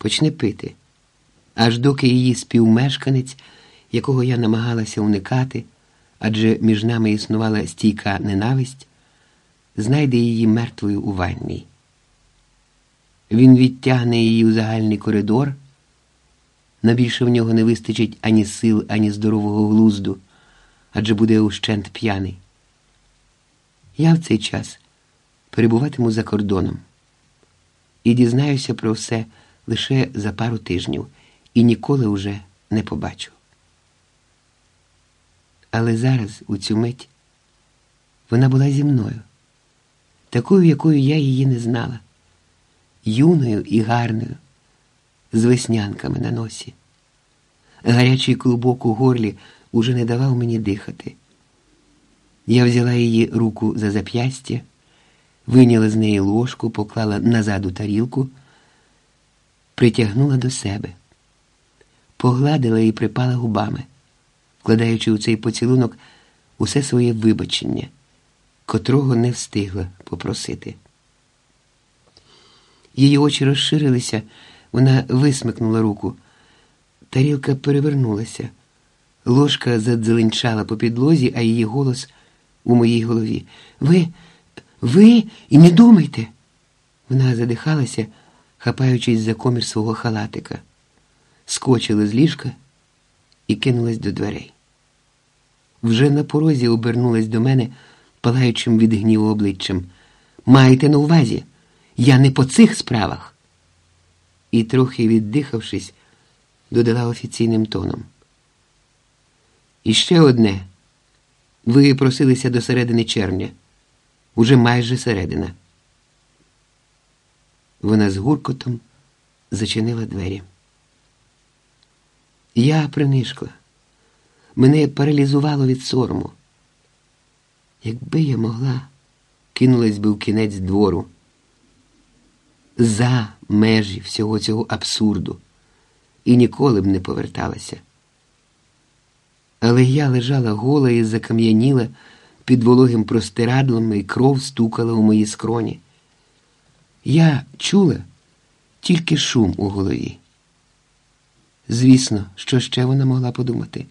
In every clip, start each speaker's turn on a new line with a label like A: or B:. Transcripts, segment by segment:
A: почне пити, аж доки її співмешканець, якого я намагалася уникати, адже між нами існувала стійка ненависть, знайде її мертвою у ванній. Він відтягне її у загальний коридор. На більше в нього не вистачить ані сил, ані здорового глузду, адже буде ущент п'яний. Я в цей час перебуватиму за кордоном і дізнаюся про все лише за пару тижнів і ніколи уже не побачу. Але зараз, у цю мить, вона була зі мною, такою, якою я її не знала, юною і гарною, з веснянками на носі. Гарячий клубок у горлі уже не давав мені дихати. Я взяла її руку за зап'ястя, вийняла з неї ложку, поклала назад у тарілку, притягнула до себе, погладила і припала губами, вкладаючи у цей поцілунок усе своє вибачення, котрого не встигла попросити. Її очі розширилися, вона висмикнула руку. Тарілка перевернулася, ложка задзеленчала по підлозі, а її голос у моїй голові. Ви, ви і не думайте. Вона задихалася, хапаючись за комір свого халатика, скочила з ліжка і кинулась до дверей. Вже на порозі обернулась до мене, палаючим від гніву обличчям. Маєте на увазі, я не по цих справах. І, трохи віддихавшись, додала офіційним тоном. І ще одне. Ви просилися до середини червня, уже майже середина. Вона з гуркотом зачинила двері. Я принишкла. Мене паралізувало від сорому. Якби я могла, кинулась би в кінець двору. За межі всього цього абсурду і ніколи б не поверталася. Але я лежала гола і закам'яніла під вологим простирадлом, і кров стукала у мої скроні. Я чула тільки шум у голові. Звісно, що ще вона могла подумати.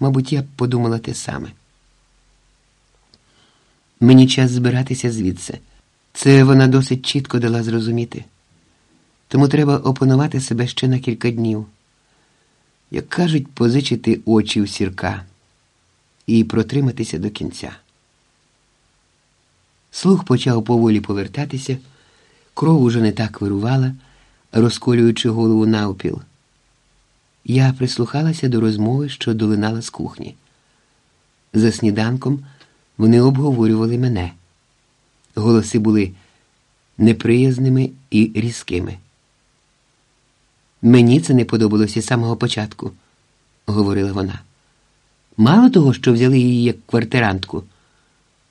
A: Мабуть, я б подумала те саме. Мені час збиратися звідси. Це вона досить чітко дала зрозуміти. Тому треба опанувати себе ще на кілька днів. Як кажуть, позичити очі у сірка і протриматися до кінця. Слух почав поволі повертатися, кров уже не так вирувала, розколюючи голову навпіл. Я прислухалася до розмови, що долинала з кухні. За сніданком вони обговорювали мене. Голоси були неприязними і різкими. Мені це не подобалося з самого початку, говорила вона. Мало того, що взяли її як квартирантку,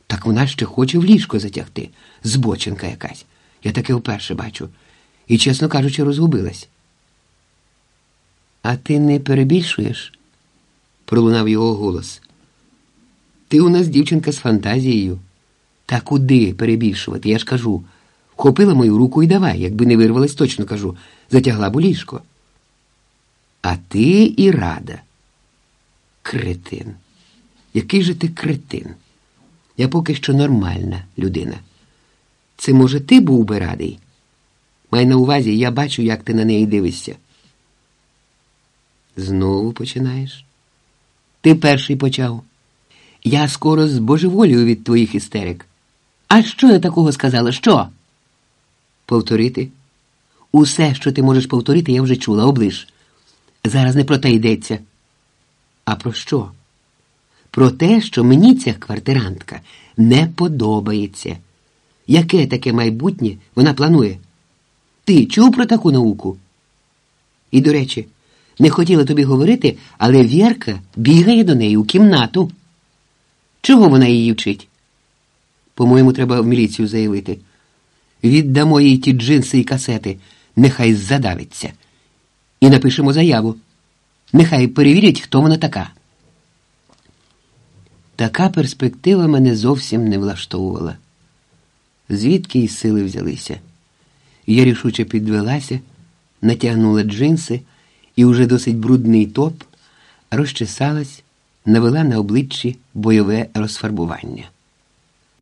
A: так вона ще хоче в ліжко затягти, збоченка якась. Я таке вперше бачу. І, чесно кажучи, розгубилась. А ти не перебільшуєш? пролунав його голос. Ти у нас дівчинка з фантазією. Та куди перебільшувати? Я ж кажу. Вхопила мою руку і давай, якби не вирвалась, точно кажу, затягла б у ліжко. А ти і рада. Кретин. Який же ти кретин? Я поки що нормальна людина. Це, може, ти був би радий? Май на увазі, я бачу, як ти на неї дивишся. Знову починаєш? Ти перший почав. Я скоро збожеволію від твоїх істерик. А що я такого сказала? Що? Повторити? Усе, що ти можеш повторити, я вже чула, оближ. Зараз не про те йдеться. А про що? Про те, що мені ця квартирантка не подобається. Яке таке майбутнє вона планує? Ти чув про таку науку? І, до речі, не хотіла тобі говорити, але Вірка бігає до неї у кімнату. Чого вона її вчить? По-моєму, треба в міліцію заявити. Віддамо їй ті джинси і касети, нехай задавиться. І напишемо заяву. Нехай перевірять, хто вона така. Така перспектива мене зовсім не влаштовувала. Звідки й сили взялися? Я рішуче підвелася, натягнула джинси і уже досить брудний топ, розчесалась, навела на обличчі бойове розфарбування.